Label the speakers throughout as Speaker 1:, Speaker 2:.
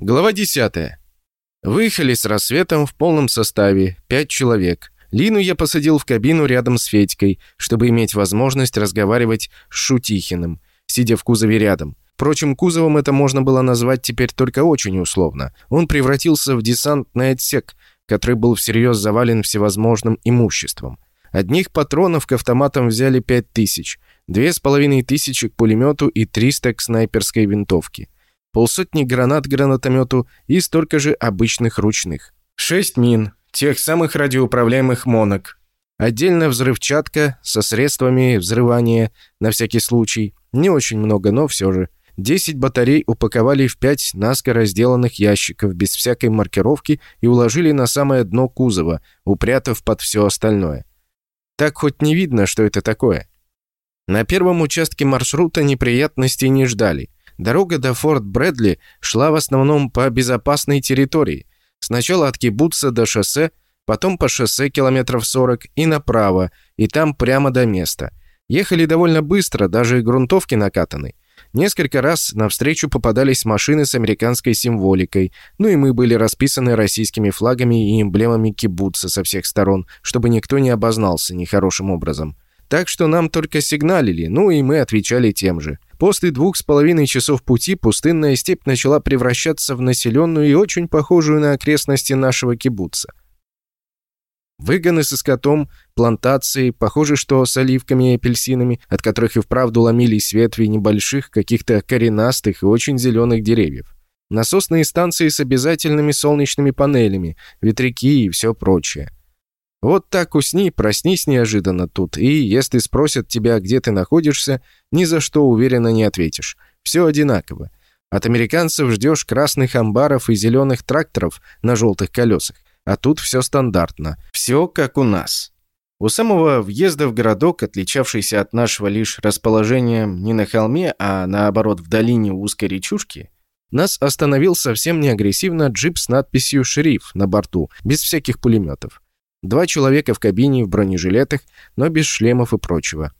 Speaker 1: Глава 10. Выехали с рассветом в полном составе, пять человек. Лину я посадил в кабину рядом с Федькой, чтобы иметь возможность разговаривать с Шутихиным, сидя в кузове рядом. Впрочем, кузовом это можно было назвать теперь только очень условно. Он превратился в десантный отсек, который был всерьез завален всевозможным имуществом. Одних патронов к автоматам взяли пять тысяч, две с половиной тысячи к пулемету и триста к снайперской винтовке полсотни гранат гранатомету и столько же обычных ручных. Шесть мин, тех самых радиоуправляемых монок. Отдельно взрывчатка со средствами взрывания на всякий случай. Не очень много, но все же. Десять батарей упаковали в пять наскоро сделанных ящиков без всякой маркировки и уложили на самое дно кузова, упрятав под все остальное. Так хоть не видно, что это такое. На первом участке маршрута неприятностей не ждали – Дорога до Форт Брэдли шла в основном по безопасной территории. Сначала от Кибуца до шоссе, потом по шоссе километров 40 и направо, и там прямо до места. Ехали довольно быстро, даже грунтовки накатаны. Несколько раз навстречу попадались машины с американской символикой, ну и мы были расписаны российскими флагами и эмблемами кибуца со всех сторон, чтобы никто не обознался нехорошим образом. Так что нам только сигналили, ну и мы отвечали тем же. После двух с половиной часов пути пустынная степь начала превращаться в населенную и очень похожую на окрестности нашего кибуца. Выгоны со скотом, плантации, похоже, что с оливками и апельсинами, от которых и вправду ломились ветви небольших, каких-то коренастых и очень зеленых деревьев. Насосные станции с обязательными солнечными панелями, ветряки и все прочее. Вот так усни, проснись неожиданно тут, и если спросят тебя, где ты находишься, ни за что уверенно не ответишь. Все одинаково. От американцев ждешь красных амбаров и зеленых тракторов на желтых колесах, а тут все стандартно. Все как у нас. У самого въезда в городок, отличавшийся от нашего лишь расположением не на холме, а наоборот в долине узкой речушки, нас остановил совсем не агрессивно джип с надписью «Шериф» на борту, без всяких пулеметов. Два человека в кабине в бронежилетах, но без шлемов и прочего.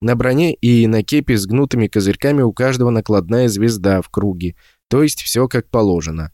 Speaker 1: На броне и на кепи с гнутыми козырьками у каждого накладная звезда в круге, то есть все как положено.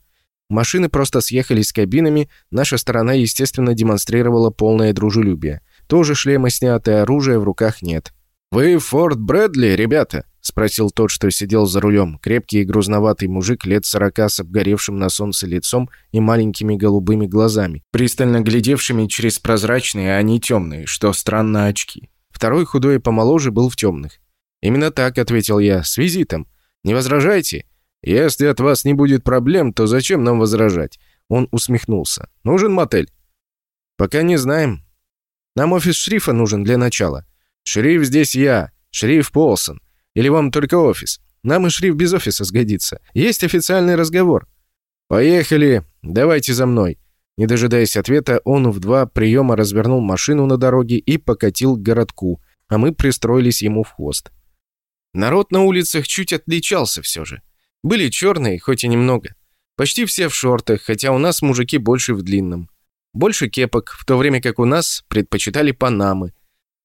Speaker 1: Машины просто съехались с кабинами, наша сторона, естественно, демонстрировала полное дружелюбие. Тоже шлемы сняты, оружия в руках нет. «Вы Форт Брэдли, ребята?» — спросил тот, что сидел за рулем. Крепкий и грузноватый мужик лет сорока с обгоревшим на солнце лицом и маленькими голубыми глазами, пристально глядевшими через прозрачные, а не темные, что странно, очки. Второй худой и помоложе был в темных. «Именно так», — ответил я, — «с визитом. Не возражайте? Если от вас не будет проблем, то зачем нам возражать?» Он усмехнулся. «Нужен мотель?» «Пока не знаем. Нам офис шрифа нужен для начала. «Шериф здесь я, шериф Полсон. Или вам только офис? Нам и шериф без офиса сгодится. Есть официальный разговор». «Поехали. Давайте за мной». Не дожидаясь ответа, он в два приема развернул машину на дороге и покатил к городку, а мы пристроились ему в хвост. Народ на улицах чуть отличался все же. Были черные, хоть и немного. Почти все в шортах, хотя у нас мужики больше в длинном. Больше кепок, в то время как у нас предпочитали панамы,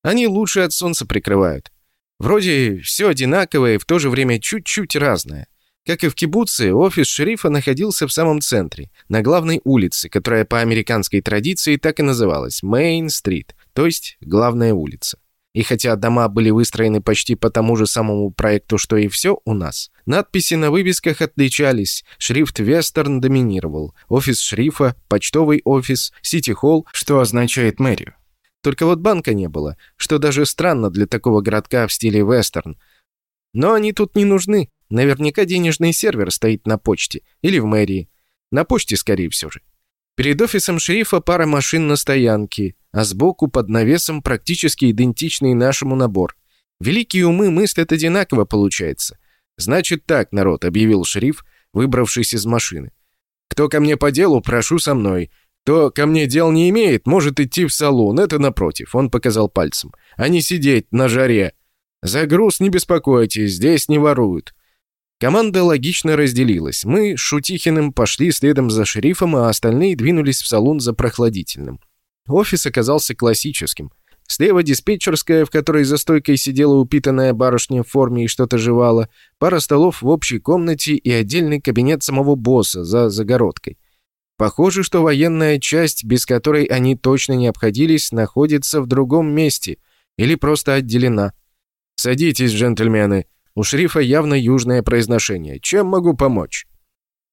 Speaker 1: они лучше от солнца прикрывают. Вроде все одинаковое и в то же время чуть-чуть разное. Как и в кибуце, офис шерифа находился в самом центре, на главной улице, которая по американской традиции так и называлась – Мейн-стрит, то есть главная улица. И хотя дома были выстроены почти по тому же самому проекту, что и все у нас, надписи на вывесках отличались, шрифт «Вестерн» доминировал, офис шерифа, почтовый офис, сити-холл, что означает мэрию. Только вот банка не было, что даже странно для такого городка в стиле вестерн. Но они тут не нужны. Наверняка денежный сервер стоит на почте или в мэрии. На почте, скорее всего же. Перед офисом шерифа пара машин на стоянке, а сбоку под навесом практически идентичный нашему набор. Великие умы мыслят одинаково, получается. «Значит так, народ», — объявил шериф, выбравшись из машины. «Кто ко мне по делу, прошу со мной. Кто ко мне дел не имеет, может идти в салон, это напротив», — он показал пальцем. «А не сидеть на жаре. За груз не беспокойтесь, здесь не воруют». Команда логично разделилась. Мы с Шутихиным пошли следом за шерифом, а остальные двинулись в салон за прохладительным. Офис оказался классическим. Слева диспетчерская, в которой за стойкой сидела упитанная барышня в форме и что-то жевала, пара столов в общей комнате и отдельный кабинет самого босса за загородкой. Похоже, что военная часть, без которой они точно не обходились, находится в другом месте или просто отделена. «Садитесь, джентльмены», у шрифа явно южное произношение. «Чем могу помочь?»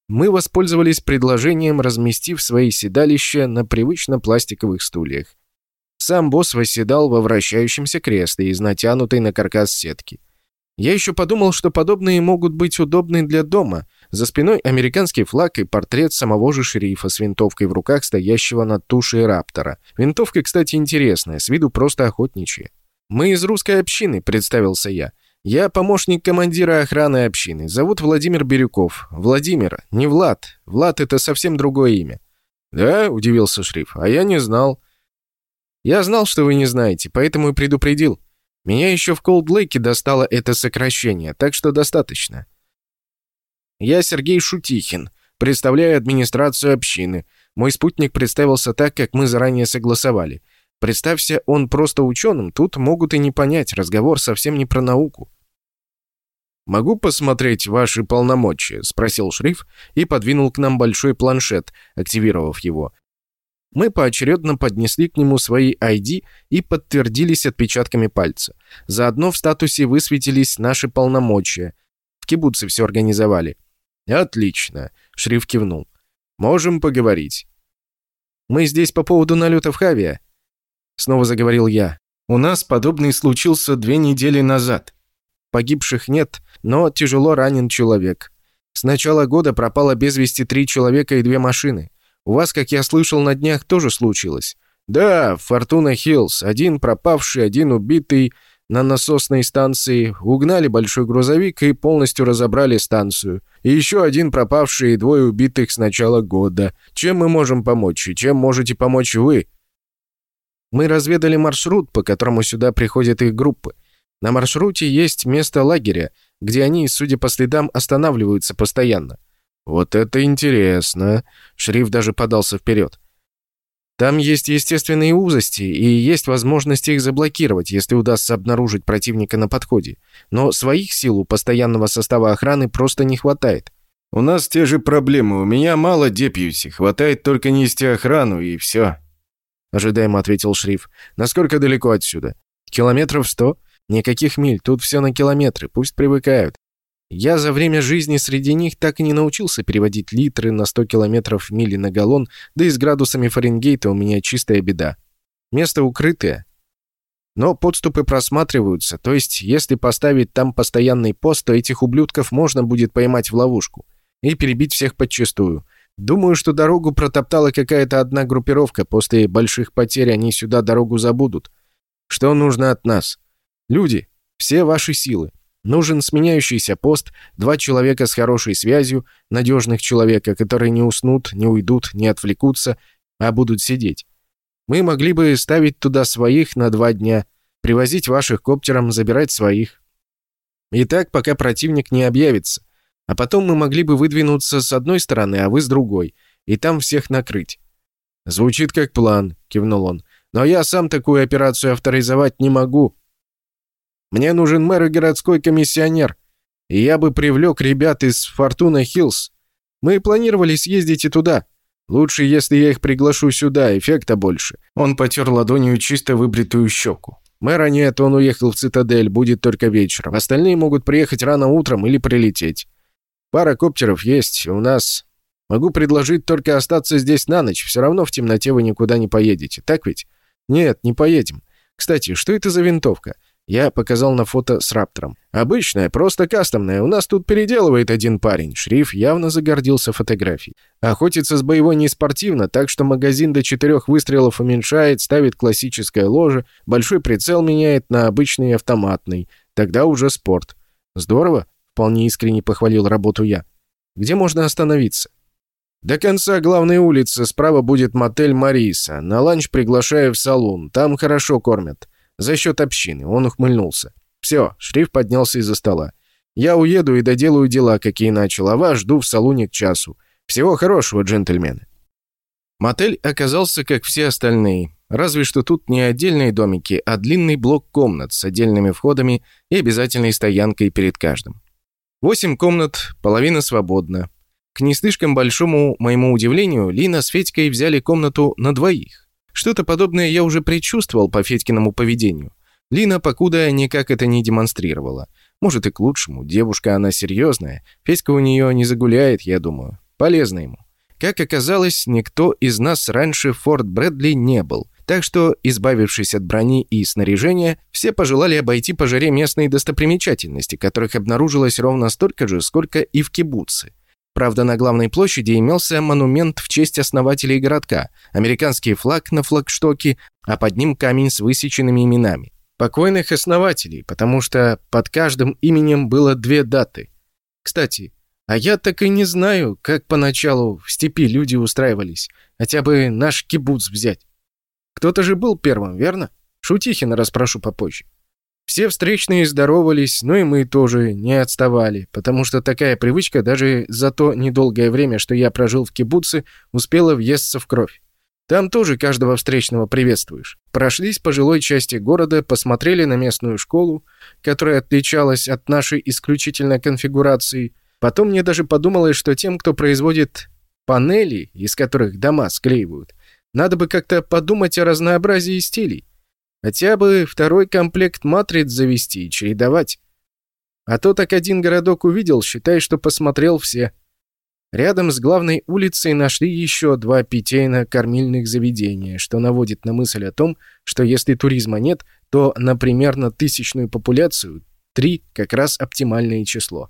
Speaker 1: Мы воспользовались предложением, разместив свои седалища на привычно пластиковых стульях. Сам босс восседал во вращающемся кресле из натянутой на каркас сетки. Я еще подумал, что подобные могут быть удобны для дома. За спиной американский флаг и портрет самого же шерифа с винтовкой в руках, стоящего над тушей раптора. Винтовка, кстати, интересная, с виду просто охотничья. «Мы из русской общины», — представился я. «Я помощник командира охраны общины. Зовут Владимир Бирюков. Владимир, не Влад. Влад — это совсем другое имя». «Да?» — удивился Шриф. «А я не знал». «Я знал, что вы не знаете, поэтому и предупредил. Меня еще в Колд-Лейке достало это сокращение, так что достаточно». «Я Сергей Шутихин. Представляю администрацию общины. Мой спутник представился так, как мы заранее согласовали. Представься он просто ученым, тут могут и не понять, разговор совсем не про науку. «Могу посмотреть ваши полномочия?» — спросил шриф и подвинул к нам большой планшет, активировав его. Мы поочередно поднесли к нему свои ID и подтвердились отпечатками пальца. Заодно в статусе высветились наши полномочия. В кибуце все организовали. «Отлично», — шриф кивнул. «Можем поговорить». «Мы здесь по поводу налета в Хавия», Снова заговорил я. «У нас подобный случился две недели назад. Погибших нет, но тяжело ранен человек. С начала года пропало без вести три человека и две машины. У вас, как я слышал, на днях тоже случилось. Да, Фортуна Хиллз. Один пропавший, один убитый на насосной станции. Угнали большой грузовик и полностью разобрали станцию. И еще один пропавший и двое убитых с начала года. Чем мы можем помочь и чем можете помочь вы?» Мы разведали маршрут, по которому сюда приходят их группы. На маршруте есть место лагеря, где они, судя по следам, останавливаются постоянно. Вот это интересно. Шриф даже подался вперед. Там есть естественные узости, и есть возможность их заблокировать, если удастся обнаружить противника на подходе. Но своих сил у постоянного состава охраны просто не хватает. У нас те же проблемы. У меня мало депьюси. Хватает только нести охрану, и все. — ожидаемо ответил Шриф. «Насколько далеко отсюда?» «Километров сто? Никаких миль, тут все на километры, пусть привыкают. Я за время жизни среди них так и не научился переводить литры на 100 километров в мили на галлон, да и с градусами Фаренгейта у меня чистая беда. Место укрытое. Но подступы просматриваются, то есть если поставить там постоянный пост, то этих ублюдков можно будет поймать в ловушку и перебить всех подчистую. Думаю, что дорогу протоптала какая-то одна группировка. После больших потерь они сюда дорогу забудут. Что нужно от нас? Люди, все ваши силы. Нужен сменяющийся пост, два человека с хорошей связью, надежных человека, которые не уснут, не уйдут, не отвлекутся, а будут сидеть. Мы могли бы ставить туда своих на два дня, привозить ваших коптером, забирать своих. И так, пока противник не объявится. А потом мы могли бы выдвинуться с одной стороны, а вы с другой, и там всех накрыть». «Звучит как план», — кивнул он. «Но я сам такую операцию авторизовать не могу. Мне нужен мэр и городской комиссионер, и я бы привлек ребят из Фортуна Хиллз. Мы планировали съездить и туда. Лучше, если я их приглашу сюда, эффекта больше». Он потер ладонью чисто выбритую щеку. Мэра нет, он уехал в цитадель, будет только вечером. Остальные могут приехать рано утром или прилететь. Пара коптеров есть, у нас... Могу предложить только остаться здесь на ночь, все равно в темноте вы никуда не поедете, так ведь? Нет, не поедем. Кстати, что это за винтовка? Я показал на фото с Раптором. Обычная, просто кастомная. У нас тут переделывает один парень. Шриф явно загордился фотографией. Охотится с боевой не спортивно, так что магазин до четырех выстрелов уменьшает, ставит классическое ложе, большой прицел меняет на обычный автоматный. Тогда уже спорт. Здорово. Вполне искренне похвалил работу я. Где можно остановиться? До конца главной улицы справа будет мотель Мариса. На ланч приглашаю в салон. Там хорошо кормят. За счет общины. Он ухмыльнулся. Все, шрифт поднялся из-за стола. Я уеду и доделаю дела, какие начал, а вас жду в салоне к часу. Всего хорошего, джентльмены. Мотель оказался, как все остальные. Разве что тут не отдельные домики, а длинный блок комнат с отдельными входами и обязательной стоянкой перед каждым. Восемь комнат, половина свободна. К не слишком большому моему удивлению, Лина с Федькой взяли комнату на двоих. Что-то подобное я уже предчувствовал по Федькиному поведению. Лина покуда никак это не демонстрировала. Может и к лучшему, девушка она серьезная. Федька у нее не загуляет, я думаю. Полезно ему. Как оказалось, никто из нас раньше Форт Брэдли не был. Так что, избавившись от брони и снаряжения, все пожелали обойти по жаре местные достопримечательности, которых обнаружилось ровно столько же, сколько и в кибуце. Правда, на главной площади имелся монумент в честь основателей городка, американский флаг на флагштоке, а под ним камень с высеченными именами. Покойных основателей, потому что под каждым именем было две даты. Кстати, а я так и не знаю, как поначалу в степи люди устраивались. Хотя бы наш кибуц взять. Кто-то же был первым, верно? Шутихина расспрошу попозже. Все встречные здоровались, но и мы тоже не отставали, потому что такая привычка даже за то недолгое время, что я прожил в кибуце, успела въесться в кровь. Там тоже каждого встречного приветствуешь. Прошлись по жилой части города, посмотрели на местную школу, которая отличалась от нашей исключительно конфигурации. Потом мне даже подумалось, что тем, кто производит панели, из которых дома склеивают, надо бы как-то подумать о разнообразии стилей. Хотя бы второй комплект матриц завести и чередовать. А то так один городок увидел, считай, что посмотрел все. Рядом с главной улицей нашли еще два питейно-кормильных заведения, что наводит на мысль о том, что если туризма нет, то на примерно тысячную популяцию три как раз оптимальное число.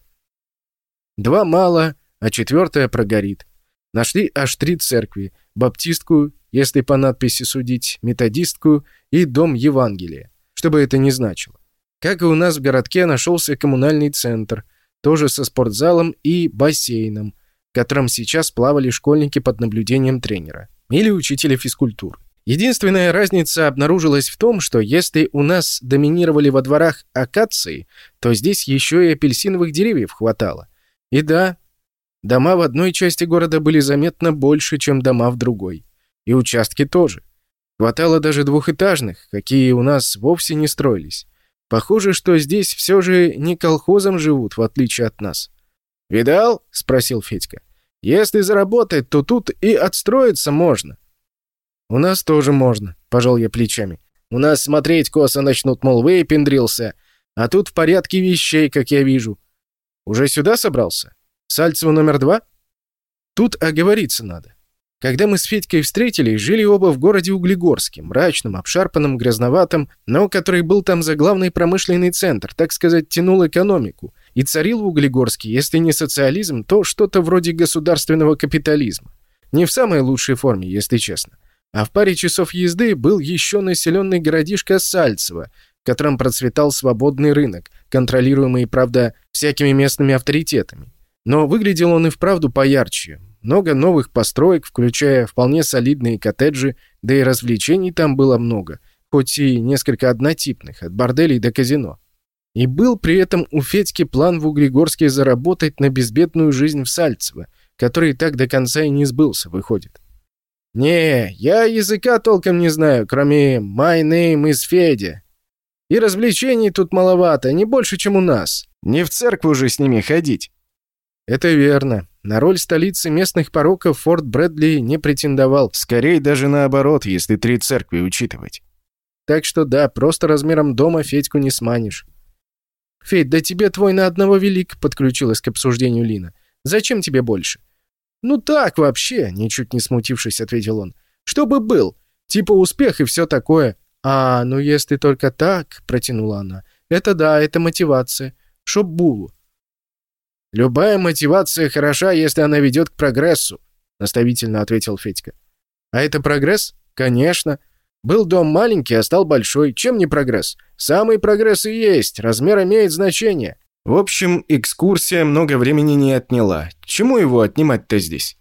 Speaker 1: Два мало, а четвертое прогорит. Нашли аж три церкви, баптистскую, если по надписи судить, методистскую и дом Евангелия, что бы это ни значило. Как и у нас в городке нашелся коммунальный центр, тоже со спортзалом и бассейном, в котором сейчас плавали школьники под наблюдением тренера или учителя физкультуры. Единственная разница обнаружилась в том, что если у нас доминировали во дворах акации, то здесь еще и апельсиновых деревьев хватало. И да, дома в одной части города были заметно больше, чем дома в другой. И участки тоже. Хватало даже двухэтажных, какие у нас вовсе не строились. Похоже, что здесь все же не колхозом живут, в отличие от нас. «Видал?» — спросил Федька. «Если заработать, то тут и отстроиться можно». «У нас тоже можно», — пожал я плечами. «У нас смотреть косо начнут, мол, выпендрился. А тут в порядке вещей, как я вижу. Уже сюда собрался? Сальцево номер два?» Тут оговориться надо. Когда мы с Федькой встретились, жили оба в городе Углегорске, мрачном, обшарпанном, грязноватом, но который был там за главный промышленный центр, так сказать, тянул экономику. И царил в Углегорске, если не социализм, то что-то вроде государственного капитализма. Не в самой лучшей форме, если честно. А в паре часов езды был еще населенный городишко Сальцево, в котором процветал свободный рынок, контролируемый, правда, всякими местными авторитетами. Но выглядел он и вправду поярче, много новых построек, включая вполне солидные коттеджи, да и развлечений там было много, хоть и несколько однотипных, от борделей до казино. И был при этом у Федьки план в Углегорске заработать на безбедную жизнь в Сальцево, который так до конца и не сбылся, выходит. «Не, я языка толком не знаю, кроме «My name is Федя». И развлечений тут маловато, не больше, чем у нас. Не в церкву же с ними ходить». «Это верно. На роль столицы местных пороков Форт Брэдли не претендовал. Скорее даже наоборот, если три церкви учитывать. Так что да, просто размером дома Федьку не сманишь. «Федь, да тебе твой на одного велик», — подключилась к обсуждению Лина. «Зачем тебе больше?» «Ну так вообще», — ничуть не смутившись, ответил он. «Чтобы был. Типа успех и все такое». «А, ну если только так», — протянула она. «Это да, это мотивация. Чтоб булу. «Любая мотивация хороша, если она ведет к прогрессу», — наставительно ответил Федька. «А это прогресс? Конечно. Был дом маленький, а стал большой. Чем не прогресс? Самый прогресс и есть. Размер имеет значение». В общем, экскурсия много времени не отняла. Чему его отнимать-то здесь?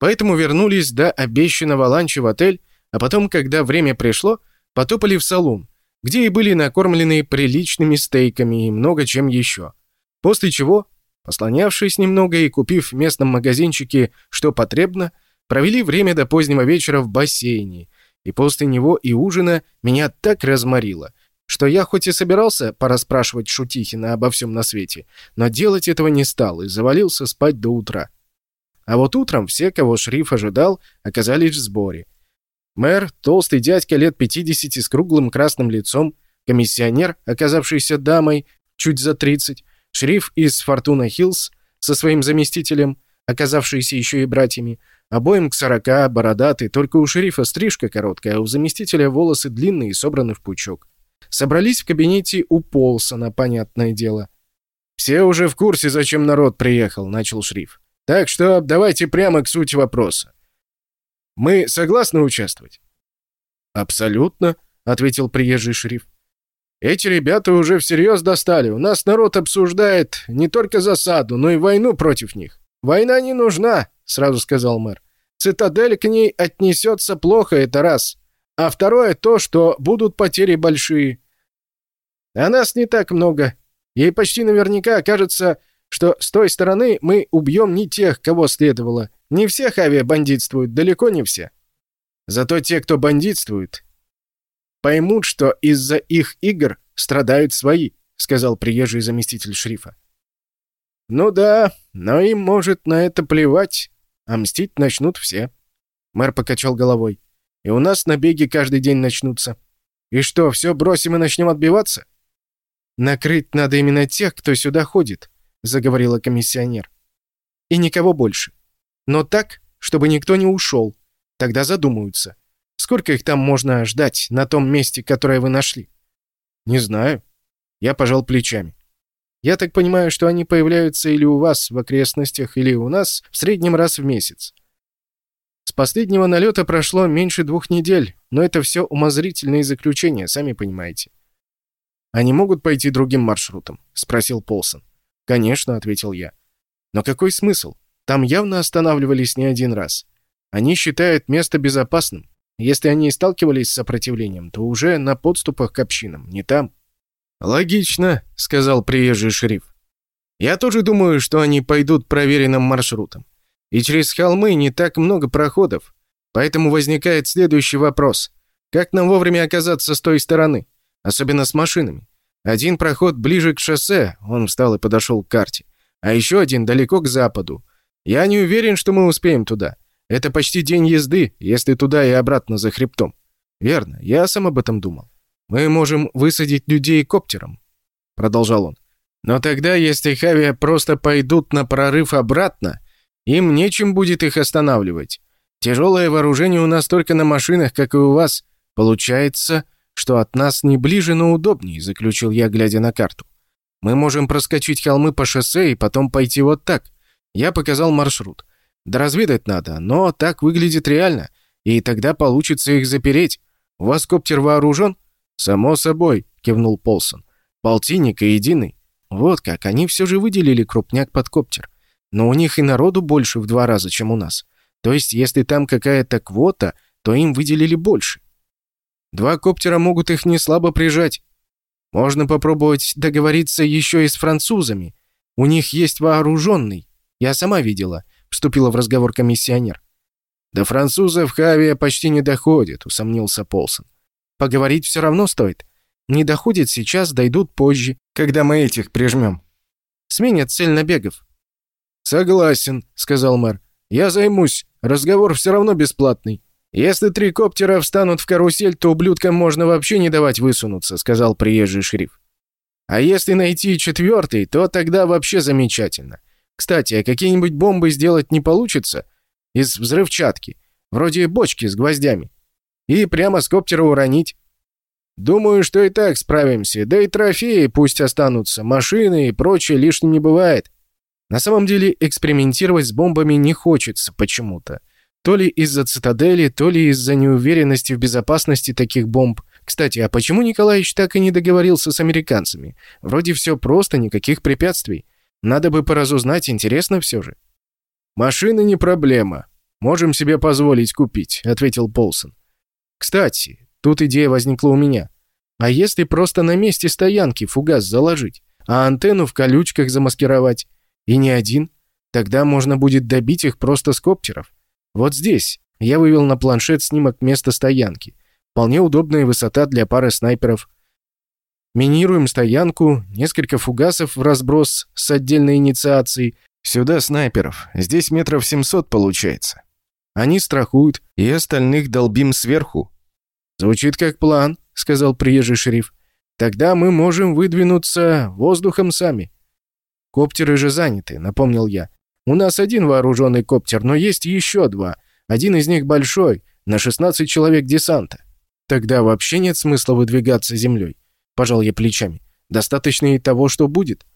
Speaker 1: Поэтому вернулись до обещанного ланча в отель, а потом, когда время пришло, потопали в салон, где и были накормлены приличными стейками и много чем еще. После чего Послонявшись немного и купив в местном магазинчике что потребно, провели время до позднего вечера в бассейне И после него и ужина меня так разморило, что я хоть и собирался пораспрашивать Шутихина обо всем на свете, но делать этого не стал и завалился спать до утра. А вот утром все, кого шриф ожидал, оказались в сборе. Мэр, толстый дядька лет 50 с круглым красным лицом, комиссионер, оказавшийся дамой, чуть за 30, шриф из Фортуна Хиллз со своим заместителем, оказавшиеся еще и братьями, обоим к сорока, бородатый, только у шерифа стрижка короткая, а у заместителя волосы длинные и собраны в пучок. Собрались в кабинете у Полсона, понятное дело. «Все уже в курсе, зачем народ приехал», — начал шриф. «Так что давайте прямо к сути вопроса. Мы согласны участвовать?» «Абсолютно», — ответил приезжий шриф. «Эти ребята уже всерьез достали. У нас народ обсуждает не только засаду, но и войну против них». «Война не нужна», — сразу сказал мэр. «Цитадель к ней отнесется плохо, это раз. А второе то, что будут потери большие. А нас не так много. Ей почти наверняка окажется, что с той стороны мы убьем не тех, кого следовало. Не всех авиабандитствуют, далеко не все. Зато те, кто бандитствует, поймут, что из-за их игр страдают свои», — сказал приезжий заместитель шрифа. «Ну да, но им, может, на это плевать, а мстить начнут все». Мэр покачал головой. «И у нас набеги каждый день начнутся. И что, все бросим и начнем отбиваться?» «Накрыть надо именно тех, кто сюда ходит», — заговорила комиссионер. «И никого больше. Но так, чтобы никто не ушел. Тогда задумаются. Сколько их там можно ждать на том месте, которое вы нашли?» «Не знаю». Я пожал плечами. «Я так понимаю, что они появляются или у вас в окрестностях, или у нас в среднем раз в месяц. С последнего налета прошло меньше двух недель, но это все умозрительные заключения, сами понимаете. «Они могут пойти другим маршрутом?» — спросил Полсон. «Конечно», — ответил я. «Но какой смысл? Там явно останавливались не один раз. Они считают место безопасным. Если они и сталкивались с сопротивлением, то уже на подступах к общинам, не там». «Логично», — сказал приезжий шериф. «Я тоже думаю, что они пойдут проверенным маршрутом. И через холмы не так много проходов. Поэтому возникает следующий вопрос. Как нам вовремя оказаться с той стороны? Особенно с машинами. Один проход ближе к шоссе, он встал и подошел к карте. А еще один далеко к западу. Я не уверен, что мы успеем туда. Это почти день езды, если туда и обратно за хребтом. Верно, я сам об этом думал. Мы можем высадить людей коптером, продолжал он. Но тогда, если Хави просто пойдут на прорыв обратно, им нечем будет их останавливать. Тяжелое вооружение у нас только на машинах, как и у вас. Получается, что от нас не ближе, но удобнее», — заключил я, глядя на карту. «Мы можем проскочить холмы по шоссе и потом пойти вот так». Я показал маршрут. Да разведать надо, но так выглядит реально, и тогда получится их запереть. У вас коптер вооружен?» «Само собой», — кивнул Полсон. «Полтинник и единый». Вот как, они все же выделили крупняк под коптер. Но у них и народу больше в два раза, чем у нас. То есть, если там какая-то квота, то им выделили больше. Два коптера могут их не слабо прижать. Можно попробовать договориться еще и с французами. У них есть вооруженный. Я сама видела», — вступила в разговор комиссионер. «До французов Хавия почти не доходит», — усомнился Полсон. «Поговорить все равно стоит. Не доходит сейчас, дойдут позже, когда мы этих прижмем. Сменят цель набегов». «Согласен», — сказал мэр. «Я займусь. Разговор все равно бесплатный». «Если три коптера встанут в карусель, то ублюдкам можно вообще не давать высунуться», — сказал приезжий шериф. «А если найти четвертый, то тогда вообще замечательно. Кстати, а какие-нибудь бомбы сделать не получится? Из взрывчатки, вроде бочки с гвоздями. И прямо с коптера уронить?» «Думаю, что и так справимся, да и трофеи пусть останутся, машины и прочее лишним не бывает». На самом деле экспериментировать с бомбами не хочется почему-то. То ли из-за цитадели, то ли из-за неуверенности в безопасности таких бомб. Кстати, а почему Николаевич так и не договорился с американцами? Вроде все просто, никаких препятствий. Надо бы поразузнать, интересно все же. «Машины не проблема. Можем себе позволить купить», — ответил Полсон. «Кстати, тут идея возникла у меня. А если просто на месте стоянки фугас заложить, а антенну в колючках замаскировать? И не один? Тогда можно будет добить их просто с коптеров. Вот здесь. Я вывел на планшет снимок места стоянки. Вполне удобная высота для пары снайперов. Минируем стоянку, несколько фугасов в разброс с отдельной инициацией. Сюда снайперов. Здесь метров 700 получается. Они страхуют, и остальных долбим сверху. «Звучит как план», — сказал приезжий шериф. «Тогда мы можем выдвинуться воздухом сами». «Коптеры же заняты», — напомнил я. «У нас один вооруженный коптер, но есть еще два. Один из них большой, на 16 человек десанта». «Тогда вообще нет смысла выдвигаться землей», — пожал я плечами. «Достаточно и того, что будет».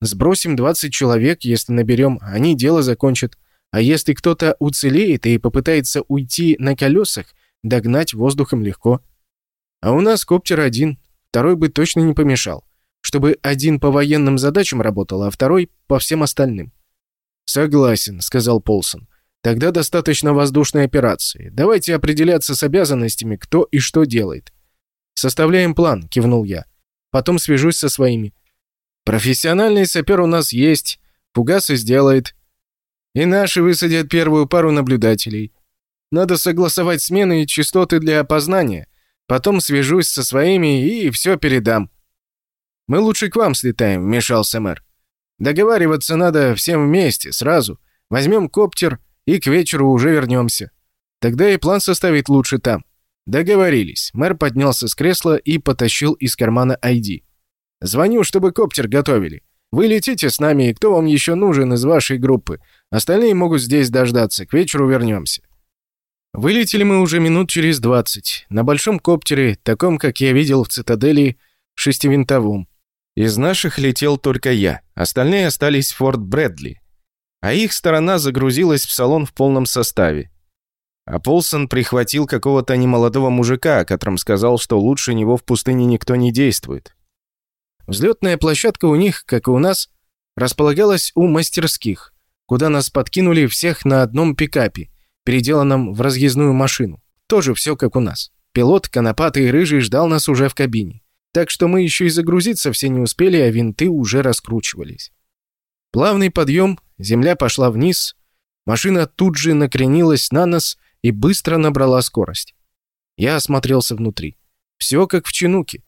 Speaker 1: «Сбросим 20 человек, если наберем, они дело закончат. А если кто-то уцелеет и попытается уйти на колесах, догнать воздухом легко. А у нас коптер один, второй бы точно не помешал, чтобы один по военным задачам работал, а второй по всем остальным. «Согласен», — сказал Полсон. «Тогда достаточно воздушной операции. Давайте определяться с обязанностями, кто и что делает». «Составляем план», — кивнул я. «Потом свяжусь со своими». «Профессиональный сапер у нас есть. Фугасы сделает. И наши высадят первую пару наблюдателей. Надо согласовать смены и частоты для опознания. Потом свяжусь со своими и все передам». «Мы лучше к вам слетаем», — вмешался мэр. «Договариваться надо всем вместе, сразу. Возьмем коптер и к вечеру уже вернемся. Тогда и план составить лучше там». «Договорились». Мэр поднялся с кресла и потащил из кармана ID. «Звоню, чтобы коптер готовили. Вы летите с нами, и кто вам еще нужен из вашей группы? Остальные могут здесь дождаться, к вечеру вернемся». Вылетели мы уже минут через двадцать. На большом коптере, таком, как я видел в цитадели, шестивинтовом. Из наших летел только я, остальные остались в Форт Брэдли. А их сторона загрузилась в салон в полном составе. А Полсон прихватил какого-то немолодого мужика, о котором сказал, что лучше него в пустыне никто не действует. Взлетная площадка у них, как и у нас, располагалась у мастерских, куда нас подкинули всех на одном пикапе, переделанном в разъездную машину. Тоже все как у нас. Пилот, конопатый и рыжий ждал нас уже в кабине. Так что мы еще и загрузиться все не успели, а винты уже раскручивались. Плавный подъем, земля пошла вниз, машина тут же накренилась на нас и быстро набрала скорость. Я осмотрелся внутри. Все как в Чинуке.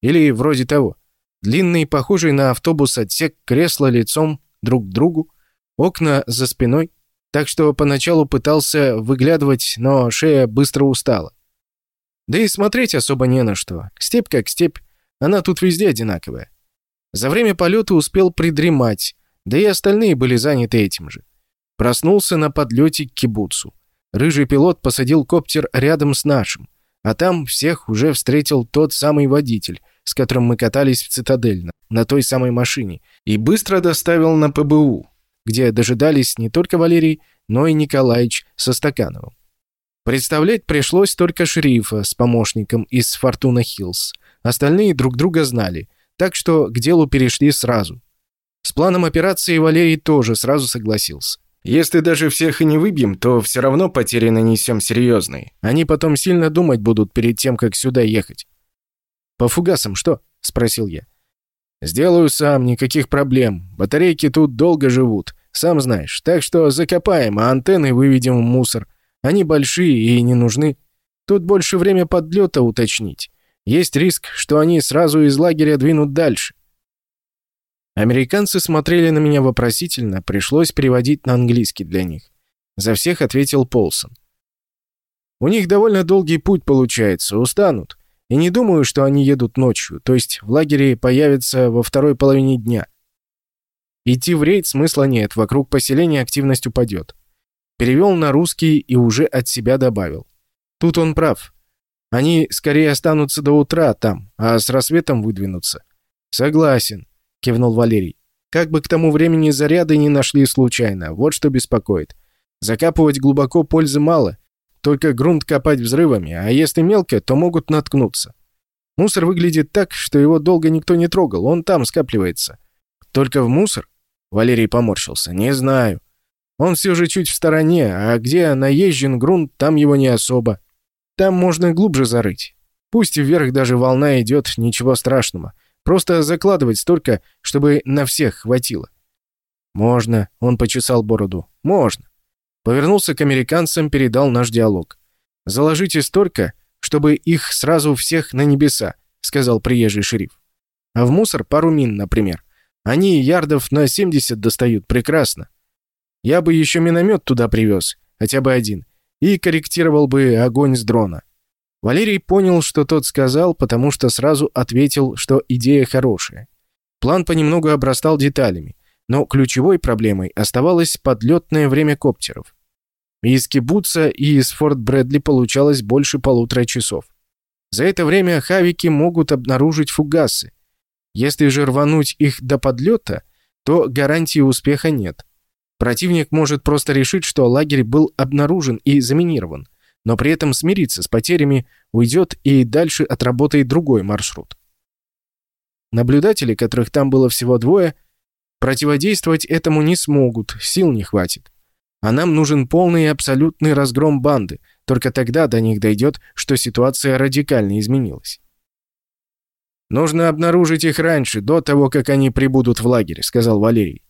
Speaker 1: Или вроде того. Длинный, похожий на автобус отсек, кресла лицом друг к другу, окна за спиной, так что поначалу пытался выглядывать, но шея быстро устала. Да и смотреть особо не на что. Степь как степь, она тут везде одинаковая. За время полета успел придремать, да и остальные были заняты этим же. Проснулся на подлете к кибуцу. Рыжий пилот посадил коптер рядом с нашим, а там всех уже встретил тот самый водитель, с которым мы катались в цитадель, на, той самой машине, и быстро доставил на ПБУ, где дожидались не только Валерий, но и Николаевич со Стакановым. Представлять пришлось только шерифа с помощником из Фортуна Хиллз. Остальные друг друга знали, так что к делу перешли сразу. С планом операции Валерий тоже сразу согласился. Если даже всех и не выбьем, то все равно потери нанесем серьезные. Они потом сильно думать будут перед тем, как сюда ехать. «По фугасам что?» — спросил я. «Сделаю сам, никаких проблем. Батарейки тут долго живут, сам знаешь. Так что закопаем, а антенны выведем в мусор. Они большие и не нужны. Тут больше время подлета уточнить. Есть риск, что они сразу из лагеря двинут дальше». Американцы смотрели на меня вопросительно, пришлось переводить на английский для них. За всех ответил Полсон. «У них довольно долгий путь получается, устанут. И не думаю, что они едут ночью, то есть в лагере появятся во второй половине дня. Идти в рейд смысла нет, вокруг поселения активность упадет. Перевел на русский и уже от себя добавил. Тут он прав. Они скорее останутся до утра там, а с рассветом выдвинутся. Согласен, кивнул Валерий. Как бы к тому времени заряды не нашли случайно, вот что беспокоит. Закапывать глубоко пользы мало, только грунт копать взрывами, а если мелко, то могут наткнуться. Мусор выглядит так, что его долго никто не трогал, он там скапливается. Только в мусор? Валерий поморщился. Не знаю. Он все же чуть в стороне, а где наезжен грунт, там его не особо. Там можно глубже зарыть. Пусть вверх даже волна идет, ничего страшного. Просто закладывать столько, чтобы на всех хватило. Можно, он почесал бороду. Можно. Повернулся к американцам, передал наш диалог. «Заложите столько, чтобы их сразу всех на небеса», — сказал приезжий шериф. «А в мусор пару мин, например. Они ярдов на 70 достают прекрасно. Я бы еще миномет туда привез, хотя бы один, и корректировал бы огонь с дрона». Валерий понял, что тот сказал, потому что сразу ответил, что идея хорошая. План понемногу обрастал деталями, но ключевой проблемой оставалось подлетное время коптеров. Из Кибуца и из Форт Брэдли получалось больше полутора часов. За это время хавики могут обнаружить фугасы. Если же рвануть их до подлета, то гарантии успеха нет. Противник может просто решить, что лагерь был обнаружен и заминирован, но при этом смириться с потерями, уйдет и дальше отработает другой маршрут. Наблюдатели, которых там было всего двое, противодействовать этому не смогут, сил не хватит. А нам нужен полный и абсолютный разгром банды. Только тогда до них дойдет, что ситуация радикально изменилась. «Нужно обнаружить их раньше, до того, как они прибудут в лагерь», — сказал Валерий.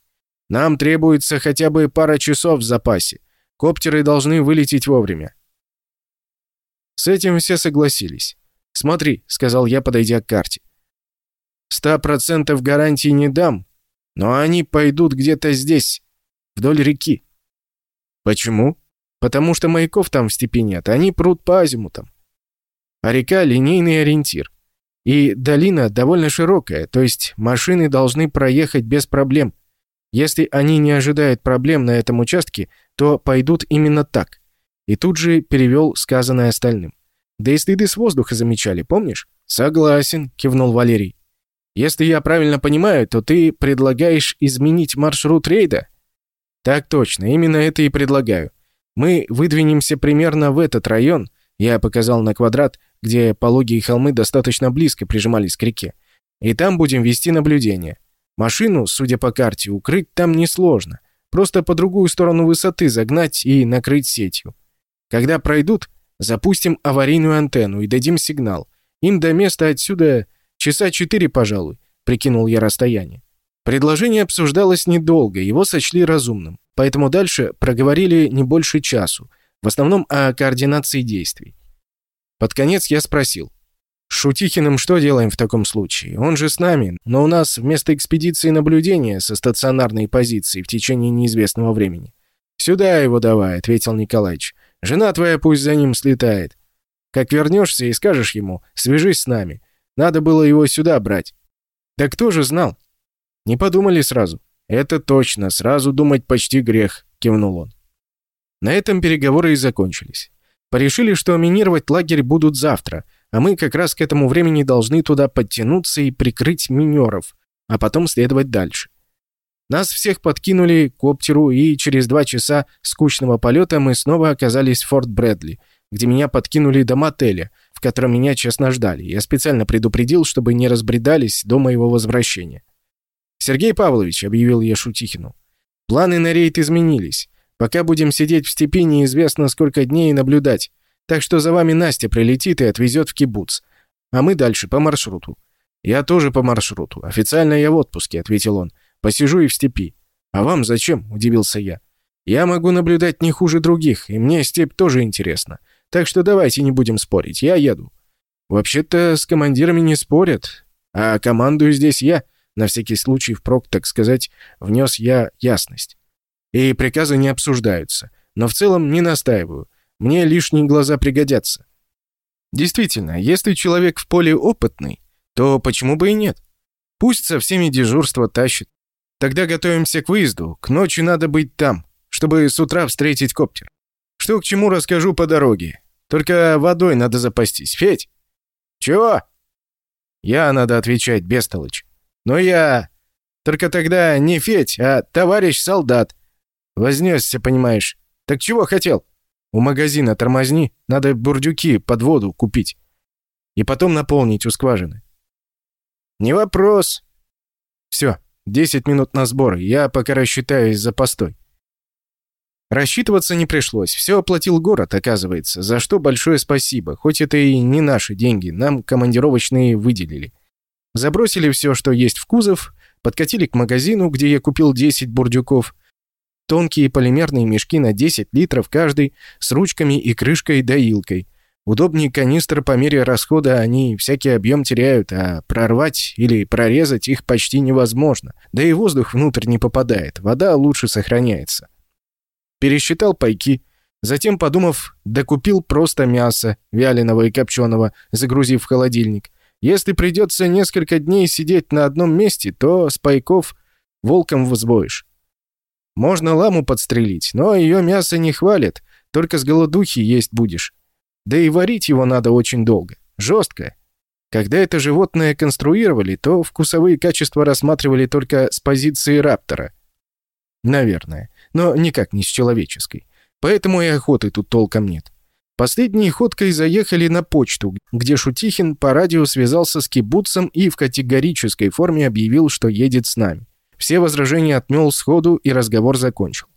Speaker 1: «Нам требуется хотя бы пара часов в запасе. Коптеры должны вылететь вовремя». С этим все согласились. «Смотри», — сказал я, подойдя к карте. «Ста процентов гарантии не дам, но они пойдут где-то здесь, вдоль реки. Почему? Потому что маяков там в степи нет, они прут по азимутам. А река — линейный ориентир. И долина довольно широкая, то есть машины должны проехать без проблем. Если они не ожидают проблем на этом участке, то пойдут именно так. И тут же перевел сказанное остальным. Да и следы с воздуха замечали, помнишь? Согласен, кивнул Валерий. Если я правильно понимаю, то ты предлагаешь изменить маршрут рейда? Так точно, именно это и предлагаю. Мы выдвинемся примерно в этот район, я показал на квадрат, где пологие холмы достаточно близко прижимались к реке. И там будем вести наблюдение. Машину, судя по карте, укрыть там несложно. Просто по другую сторону высоты загнать и накрыть сетью. Когда пройдут, запустим аварийную антенну и дадим сигнал. Им до места отсюда часа четыре, пожалуй, прикинул я расстояние. Предложение обсуждалось недолго, его сочли разумным, поэтому дальше проговорили не больше часу, в основном о координации действий. Под конец я спросил. «С Шутихиным что делаем в таком случае? Он же с нами, но у нас вместо экспедиции наблюдения со стационарной позиции в течение неизвестного времени». «Сюда его давай», — ответил Николаевич. «Жена твоя пусть за ним слетает. Как вернешься и скажешь ему, свяжись с нами. Надо было его сюда брать». «Да кто же знал?» Не подумали сразу. Это точно, сразу думать почти грех, кивнул он. На этом переговоры и закончились. Порешили, что минировать лагерь будут завтра, а мы как раз к этому времени должны туда подтянуться и прикрыть минеров, а потом следовать дальше. Нас всех подкинули к коптеру, и через два часа скучного полета мы снова оказались в Форт Брэдли, где меня подкинули до мотеля, в котором меня честно ждали. Я специально предупредил, чтобы не разбредались до моего возвращения. «Сергей Павлович», — объявил я Шутихину, — «планы на рейд изменились. Пока будем сидеть в степи, неизвестно сколько дней и наблюдать. Так что за вами Настя прилетит и отвезет в кибуц. А мы дальше, по маршруту». «Я тоже по маршруту. Официально я в отпуске», — ответил он. «Посижу и в степи». «А вам зачем?» — удивился я. «Я могу наблюдать не хуже других, и мне степь тоже интересна. Так что давайте не будем спорить, я еду». «Вообще-то с командирами не спорят, а командую здесь я», на всякий случай впрок, так сказать, внес я ясность. И приказы не обсуждаются. Но в целом не настаиваю. Мне лишние глаза пригодятся. Действительно, если человек в поле опытный, то почему бы и нет? Пусть со всеми дежурство тащит. Тогда готовимся к выезду. К ночи надо быть там, чтобы с утра встретить коптер. Что к чему расскажу по дороге. Только водой надо запастись. Федь! Чего? Я надо отвечать, бестолочь. Но я... Только тогда не Федь, а товарищ солдат. Вознесся, понимаешь. Так чего хотел? У магазина тормозни, надо бурдюки под воду купить. И потом наполнить у скважины. Не вопрос. Все, 10 минут на сбор, я пока рассчитаюсь за постой. Рассчитываться не пришлось, все оплатил город, оказывается, за что большое спасибо, хоть это и не наши деньги, нам командировочные выделили. Забросили все, что есть в кузов, подкатили к магазину, где я купил 10 бурдюков, тонкие полимерные мешки на 10 литров каждый, с ручками и крышкой-доилкой. Удобнее канистр по мере расхода они всякий объем теряют, а прорвать или прорезать их почти невозможно. Да и воздух внутрь не попадает, вода лучше сохраняется. Пересчитал пайки, затем, подумав, докупил просто мясо, вяленого и копченого, загрузив в холодильник. Если придется несколько дней сидеть на одном месте, то с пайков волком возбоишь. Можно ламу подстрелить, но ее мясо не хвалит, только с голодухи есть будешь. Да и варить его надо очень долго. Жестко. Когда это животное конструировали, то вкусовые качества рассматривали только с позиции раптора. Наверное. Но никак не с человеческой. Поэтому и охоты тут толком нет. Последней ходкой заехали на почту, где Шутихин по радио связался с кибуцем и в категорической форме объявил, что едет с нами. Все возражения отмел сходу и разговор закончил.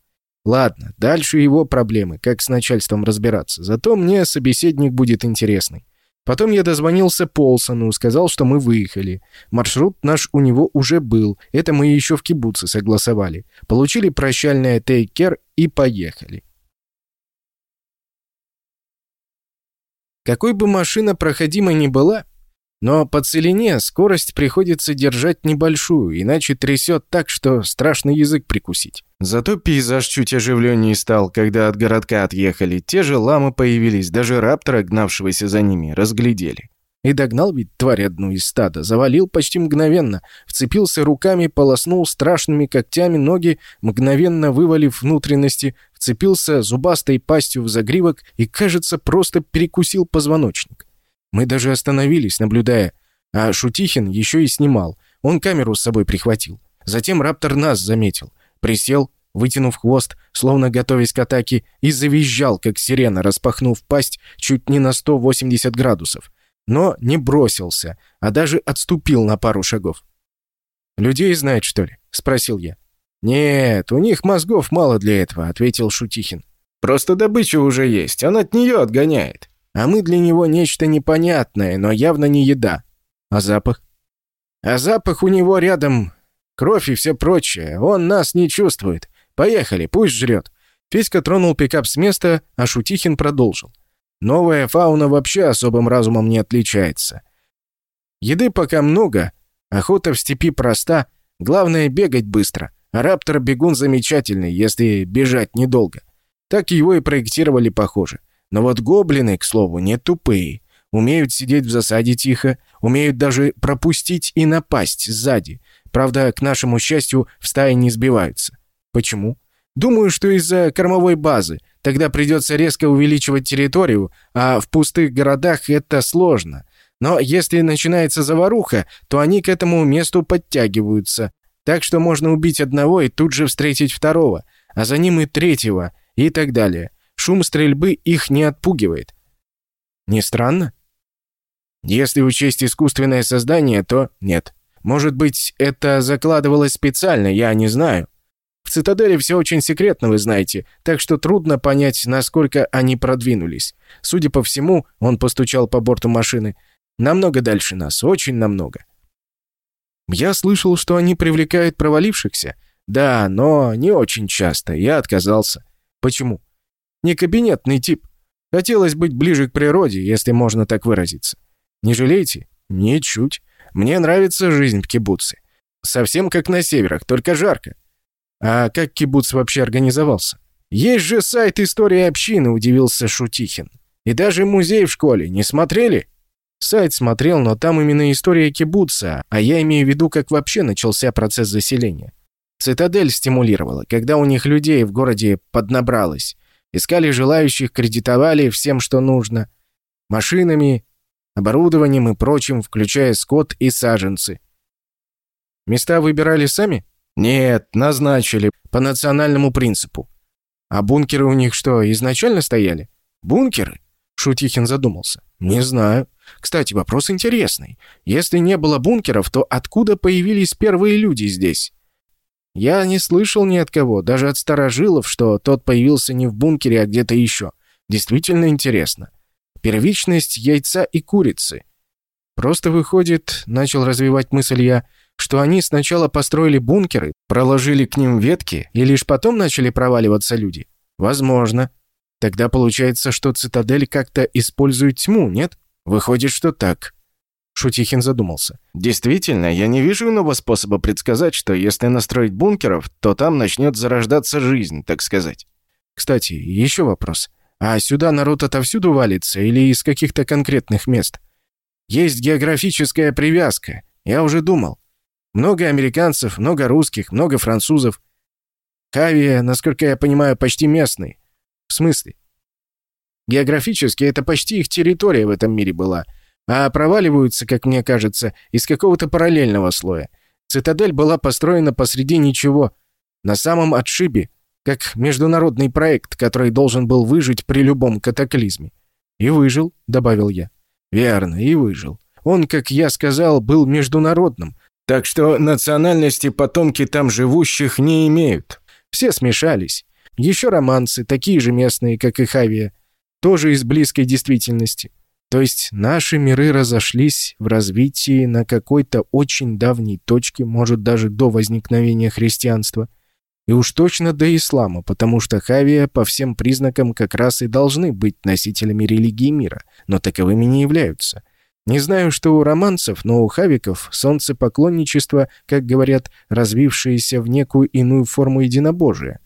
Speaker 1: Ладно, дальше его проблемы, как с начальством разбираться. Зато мне собеседник будет интересный. Потом я дозвонился Полсону, сказал, что мы выехали. Маршрут наш у него уже был. Это мы еще в кибуце согласовали. Получили прощальное тейкер и поехали. Какой бы машина проходимой ни была, но по целине скорость приходится держать небольшую, иначе трясет так, что страшно язык прикусить. Зато пейзаж чуть оживленнее стал, когда от городка отъехали. Те же ламы появились, даже раптора, гнавшегося за ними, разглядели. И догнал ведь тварь одну из стада, завалил почти мгновенно, вцепился руками, полоснул страшными когтями ноги, мгновенно вывалив внутренности, вцепился зубастой пастью в загривок и, кажется, просто перекусил позвоночник. Мы даже остановились, наблюдая. А Шутихин еще и снимал. Он камеру с собой прихватил. Затем Раптор нас заметил. Присел, вытянув хвост, словно готовясь к атаке, и завизжал, как сирена, распахнув пасть чуть не на 180 градусов. Но не бросился, а даже отступил на пару шагов. «Людей знает, что ли?» — спросил я. «Нет, у них мозгов мало для этого», — ответил Шутихин. «Просто добыча уже есть, он от нее отгоняет а мы для него нечто непонятное, но явно не еда. А запах? А запах у него рядом кровь и все прочее. Он нас не чувствует. Поехали, пусть жрет. Федька тронул пикап с места, а Шутихин продолжил. Новая фауна вообще особым разумом не отличается. Еды пока много, охота в степи проста, главное бегать быстро. А раптор-бегун замечательный, если бежать недолго. Так его и проектировали, похоже. Но вот гоблины, к слову, не тупые. Умеют сидеть в засаде тихо, умеют даже пропустить и напасть сзади. Правда, к нашему счастью, в стае не сбиваются. Почему? Думаю, что из-за кормовой базы. Тогда придется резко увеличивать территорию, а в пустых городах это сложно. Но если начинается заваруха, то они к этому месту подтягиваются. Так что можно убить одного и тут же встретить второго, а за ним и третьего, и так далее. Шум стрельбы их не отпугивает. Не странно? Если учесть искусственное создание, то нет. Может быть, это закладывалось специально, я не знаю. В цитадели все очень секретно, вы знаете, так что трудно понять, насколько они продвинулись. Судя по всему, он постучал по борту машины, намного дальше нас, очень намного. Я слышал, что они привлекают провалившихся. Да, но не очень часто. Я отказался. Почему? Не кабинетный тип. Хотелось быть ближе к природе, если можно так выразиться. Не жалеете? Ничуть. Мне нравится жизнь в кибуце. Совсем как на северах, только жарко. А как кибуц вообще организовался? Есть же сайт истории общины, удивился Шутихин. И даже музей в школе. Не смотрели? Сайт смотрел, но там именно история кибуца, а я имею в виду, как вообще начался процесс заселения. Цитадель стимулировала, когда у них людей в городе поднабралось. Искали желающих, кредитовали всем, что нужно. Машинами, оборудованием и прочим, включая скот и саженцы. Места выбирали сами? Нет, назначили, по национальному принципу. А бункеры у них что, изначально стояли? Бункеры? Шутихин задумался. Не знаю. Кстати, вопрос интересный. Если не было бункеров, то откуда появились первые люди здесь? Я не слышал ни от кого, даже от старожилов, что тот появился не в бункере, а где-то еще. Действительно интересно. Первичность яйца и курицы. Просто выходит, начал развивать мысль я, что они сначала построили бункеры, проложили к ним ветки, и лишь потом начали проваливаться люди. Возможно. Тогда получается, что цитадель как-то использует тьму, нет? Выходит, что так. Шутихин задумался. «Действительно, я не вижу иного способа предсказать, что если настроить бункеров, то там начнет зарождаться жизнь, так сказать». «Кстати, еще вопрос. А сюда народ отовсюду валится или из каких-то конкретных мест?» «Есть географическая привязка. Я уже думал. Много американцев, много русских, много французов. Хавия, насколько я понимаю, почти местный. В смысле? Географически это почти их территория в этом мире была, а проваливаются, как мне кажется, из какого-то параллельного слоя. Цитадель была построена посреди ничего, на самом отшибе, как международный проект, который должен был выжить при любом катаклизме. «И выжил», — добавил я. «Верно, и выжил. Он, как я сказал, был международным, так что национальности потомки там живущих не имеют. Все смешались. Еще романсы, такие же местные, как и Хавия, тоже из близкой действительности. То есть наши миры разошлись в развитии на какой-то очень давней точке, может даже до возникновения христианства. И уж точно до ислама, потому что Хавия по всем признакам как раз и должны быть носителями религии мира, но таковыми не являются. Не знаю, что у романцев, но у хавиков солнцепоклонничество, как говорят, развившееся в некую иную форму единобожия.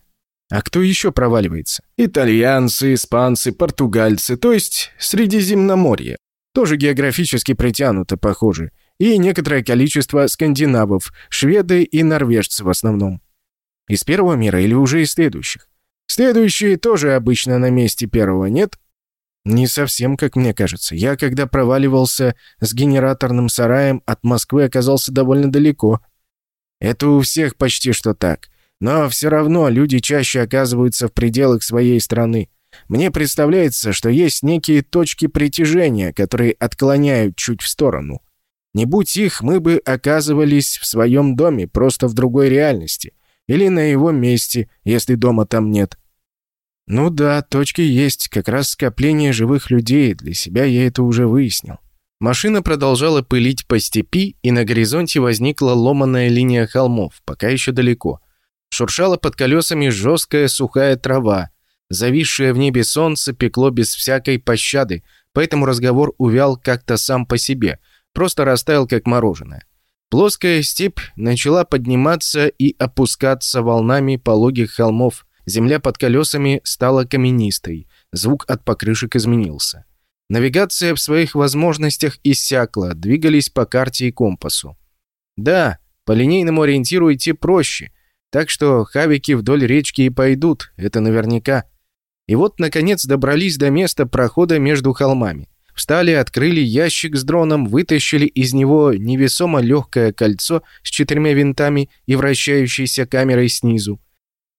Speaker 1: А кто еще проваливается? Итальянцы, испанцы, португальцы, то есть Средиземноморье. Тоже географически притянуто, похоже. И некоторое количество скандинавов, шведы и норвежцы в основном. Из первого мира или уже из следующих? Следующие тоже обычно на месте первого, нет? Не совсем, как мне кажется. Я, когда проваливался с генераторным сараем, от Москвы оказался довольно далеко. Это у всех почти что так. Но все равно люди чаще оказываются в пределах своей страны. Мне представляется, что есть некие точки притяжения, которые отклоняют чуть в сторону. Не будь их, мы бы оказывались в своем доме, просто в другой реальности. Или на его месте, если дома там нет. Ну да, точки есть, как раз скопление живых людей, для себя я это уже выяснил. Машина продолжала пылить по степи, и на горизонте возникла ломаная линия холмов, пока еще далеко – Шуршала под колесами жесткая сухая трава. Зависшее в небе солнце пекло без всякой пощады, поэтому разговор увял как-то сам по себе, просто растаял как мороженое. Плоская степь начала подниматься и опускаться волнами пологих холмов. Земля под колесами стала каменистой, звук от покрышек изменился. Навигация в своих возможностях иссякла, двигались по карте и компасу. Да, по линейному ориентиру идти проще, так что хавики вдоль речки и пойдут, это наверняка. И вот, наконец, добрались до места прохода между холмами. Встали, открыли ящик с дроном, вытащили из него невесомо легкое кольцо с четырьмя винтами и вращающейся камерой снизу.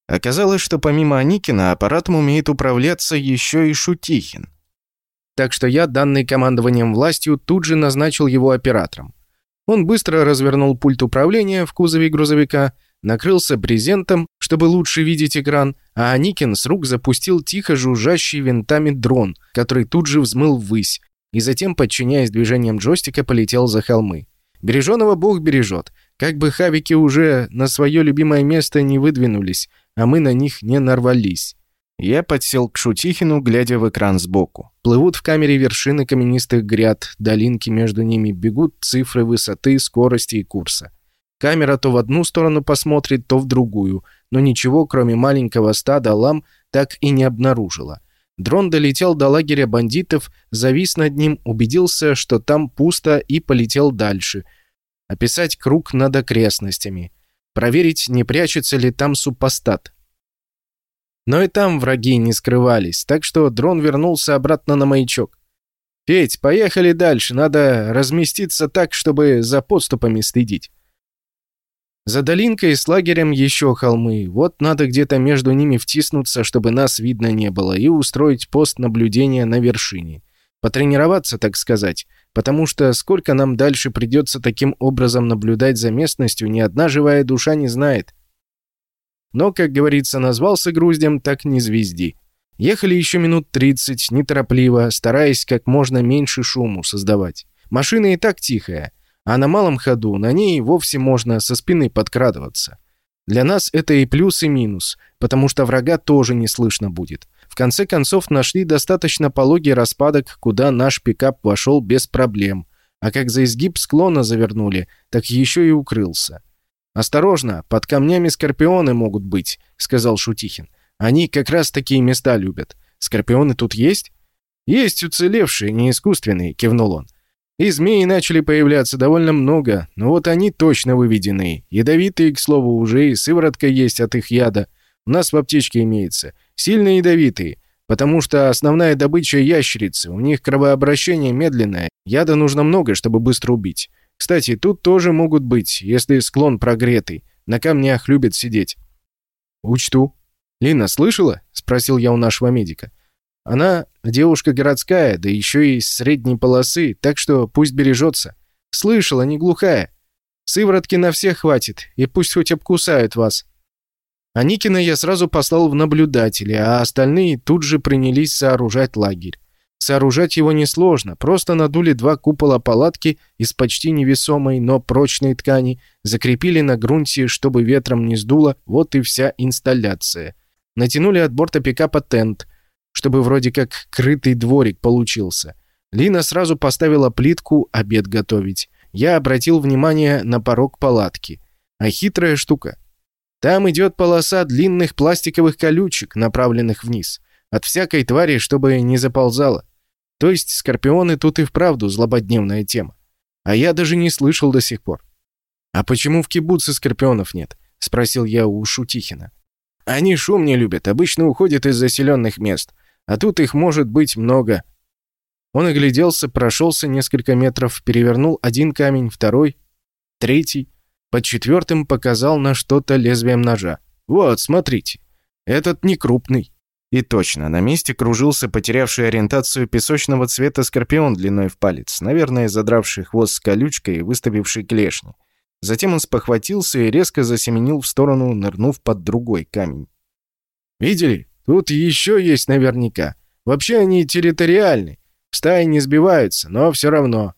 Speaker 1: Оказалось, что помимо Аникина аппаратом умеет управляться еще и Шутихин. Так что я, данный командованием властью, тут же назначил его оператором. Он быстро развернул пульт управления в кузове грузовика, накрылся брезентом, чтобы лучше видеть экран, а Аникин с рук запустил тихо жужжащий винтами дрон, который тут же взмыл ввысь, и затем, подчиняясь движениям джойстика, полетел за холмы. Береженого Бог бережет. Как бы хавики уже на свое любимое место не выдвинулись, а мы на них не нарвались. Я подсел к Шутихину, глядя в экран сбоку. Плывут в камере вершины каменистых гряд, долинки между ними, бегут цифры высоты, скорости и курса. Камера то в одну сторону посмотрит, то в другую, но ничего, кроме маленького стада лам, так и не обнаружила. Дрон долетел до лагеря бандитов, завис над ним, убедился, что там пусто и полетел дальше. Описать круг над окрестностями. Проверить, не прячется ли там супостат. Но и там враги не скрывались, так что дрон вернулся обратно на маячок. «Петь, поехали дальше, надо разместиться так, чтобы за подступами следить». За долинкой с лагерем еще холмы. Вот надо где-то между ними втиснуться, чтобы нас видно не было, и устроить пост наблюдения на вершине. Потренироваться, так сказать. Потому что сколько нам дальше придется таким образом наблюдать за местностью, ни одна живая душа не знает. Но, как говорится, назвался груздем, так не звезди. Ехали еще минут 30, неторопливо, стараясь как можно меньше шуму создавать. Машина и так тихая. А на малом ходу на ней вовсе можно со спины подкрадываться. Для нас это и плюс, и минус, потому что врага тоже не слышно будет. В конце концов нашли достаточно пологий распадок, куда наш пикап вошел без проблем. А как за изгиб склона завернули, так еще и укрылся. «Осторожно, под камнями скорпионы могут быть», — сказал Шутихин. «Они как раз такие места любят. Скорпионы тут есть?» «Есть уцелевшие, не искусственные», — кивнул он. «И змеи начали появляться довольно много, но вот они точно выведены. Ядовитые, к слову, уже и сыворотка есть от их яда. У нас в аптечке имеется. Сильно ядовитые, потому что основная добыча ящерицы, у них кровообращение медленное, яда нужно много, чтобы быстро убить. Кстати, тут тоже могут быть, если склон прогретый. На камнях любят сидеть. Учту. Лина, слышала? Спросил я у нашего медика. Она девушка городская, да еще и из средней полосы, так что пусть бережется. Слышала, не глухая. Сыворотки на всех хватит, и пусть хоть обкусают вас. А Никина я сразу послал в наблюдатели, а остальные тут же принялись сооружать лагерь. Сооружать его несложно, просто надули два купола палатки из почти невесомой, но прочной ткани, закрепили на грунте, чтобы ветром не сдуло, вот и вся инсталляция. Натянули от борта пикапа тент, чтобы вроде как крытый дворик получился. Лина сразу поставила плитку обед готовить. Я обратил внимание на порог палатки. А хитрая штука. Там идет полоса длинных пластиковых колючек, направленных вниз. От всякой твари, чтобы не заползала. То есть скорпионы тут и вправду злободневная тема. А я даже не слышал до сих пор. «А почему в кибуце скорпионов нет?» — спросил я у Шутихина. «Они шум не любят, обычно уходят из заселенных мест. А тут их может быть много». Он огляделся, прошелся несколько метров, перевернул один камень, второй, третий. Под четвертым показал на что-то лезвием ножа. «Вот, смотрите. Этот не крупный. И точно, на месте кружился потерявший ориентацию песочного цвета скорпион длиной в палец, наверное, задравший хвост с колючкой и выставивший клешни. Затем он спохватился и резко засеменил в сторону, нырнув под другой камень. «Видели? Тут еще есть наверняка. Вообще они территориальны. Стаи не сбиваются, но все равно».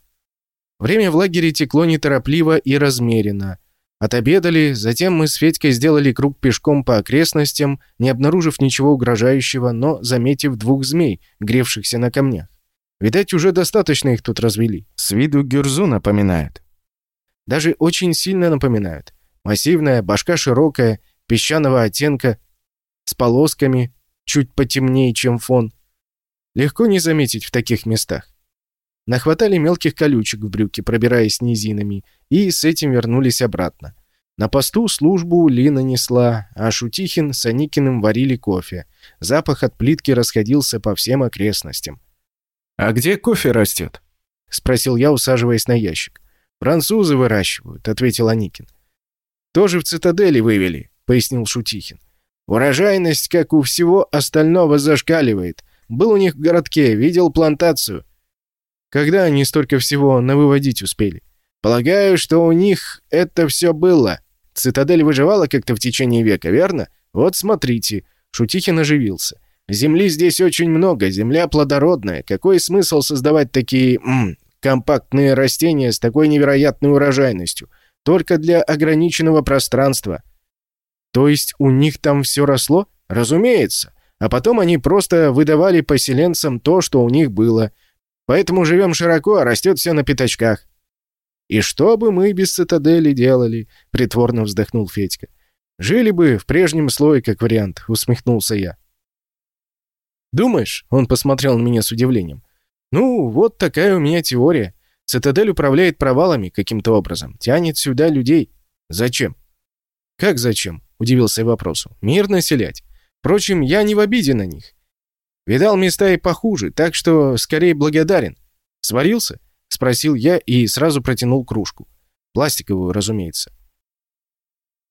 Speaker 1: Время в лагере текло неторопливо и размеренно – Отобедали, затем мы с Федькой сделали круг пешком по окрестностям, не обнаружив ничего угрожающего, но заметив двух змей, гревшихся на камнях. Видать, уже достаточно их тут развели. С виду гюрзу напоминают. Даже очень сильно напоминают. Массивная, башка широкая, песчаного оттенка, с полосками, чуть потемнее, чем фон. Легко не заметить в таких местах. Нахватали мелких колючек в брюки, пробираясь низинами, и с этим вернулись обратно. На посту службу Лина несла, а Шутихин с Аникиным варили кофе. Запах от плитки расходился по всем окрестностям. «А где кофе растет?» — спросил я, усаживаясь на ящик. «Французы выращивают», — ответил Аникин. «Тоже в цитадели вывели», — пояснил Шутихин. «Урожайность, как у всего остального, зашкаливает. Был у них в городке, видел плантацию. Когда они столько всего навыводить успели? Полагаю, что у них это все было. Цитадель выживала как-то в течение века, верно? Вот смотрите. Шутихин оживился. Земли здесь очень много, земля плодородная. Какой смысл создавать такие м, компактные растения с такой невероятной урожайностью? Только для ограниченного пространства. То есть у них там все росло? Разумеется. А потом они просто выдавали поселенцам то, что у них было. Поэтому живем широко, а растет все на пятачках. «И что бы мы без цитадели делали?» — притворно вздохнул Федька. «Жили бы в прежнем слое, как вариант», — усмехнулся я. «Думаешь?» — он посмотрел на меня с удивлением. «Ну, вот такая у меня теория. Цитадель управляет провалами каким-то образом, тянет сюда людей. Зачем?» «Как зачем?» — удивился вопросу. «Мир населять. Впрочем, я не в обиде на них. Видал места и похуже, так что скорее благодарен. Сварился?» — спросил я и сразу протянул кружку. Пластиковую, разумеется.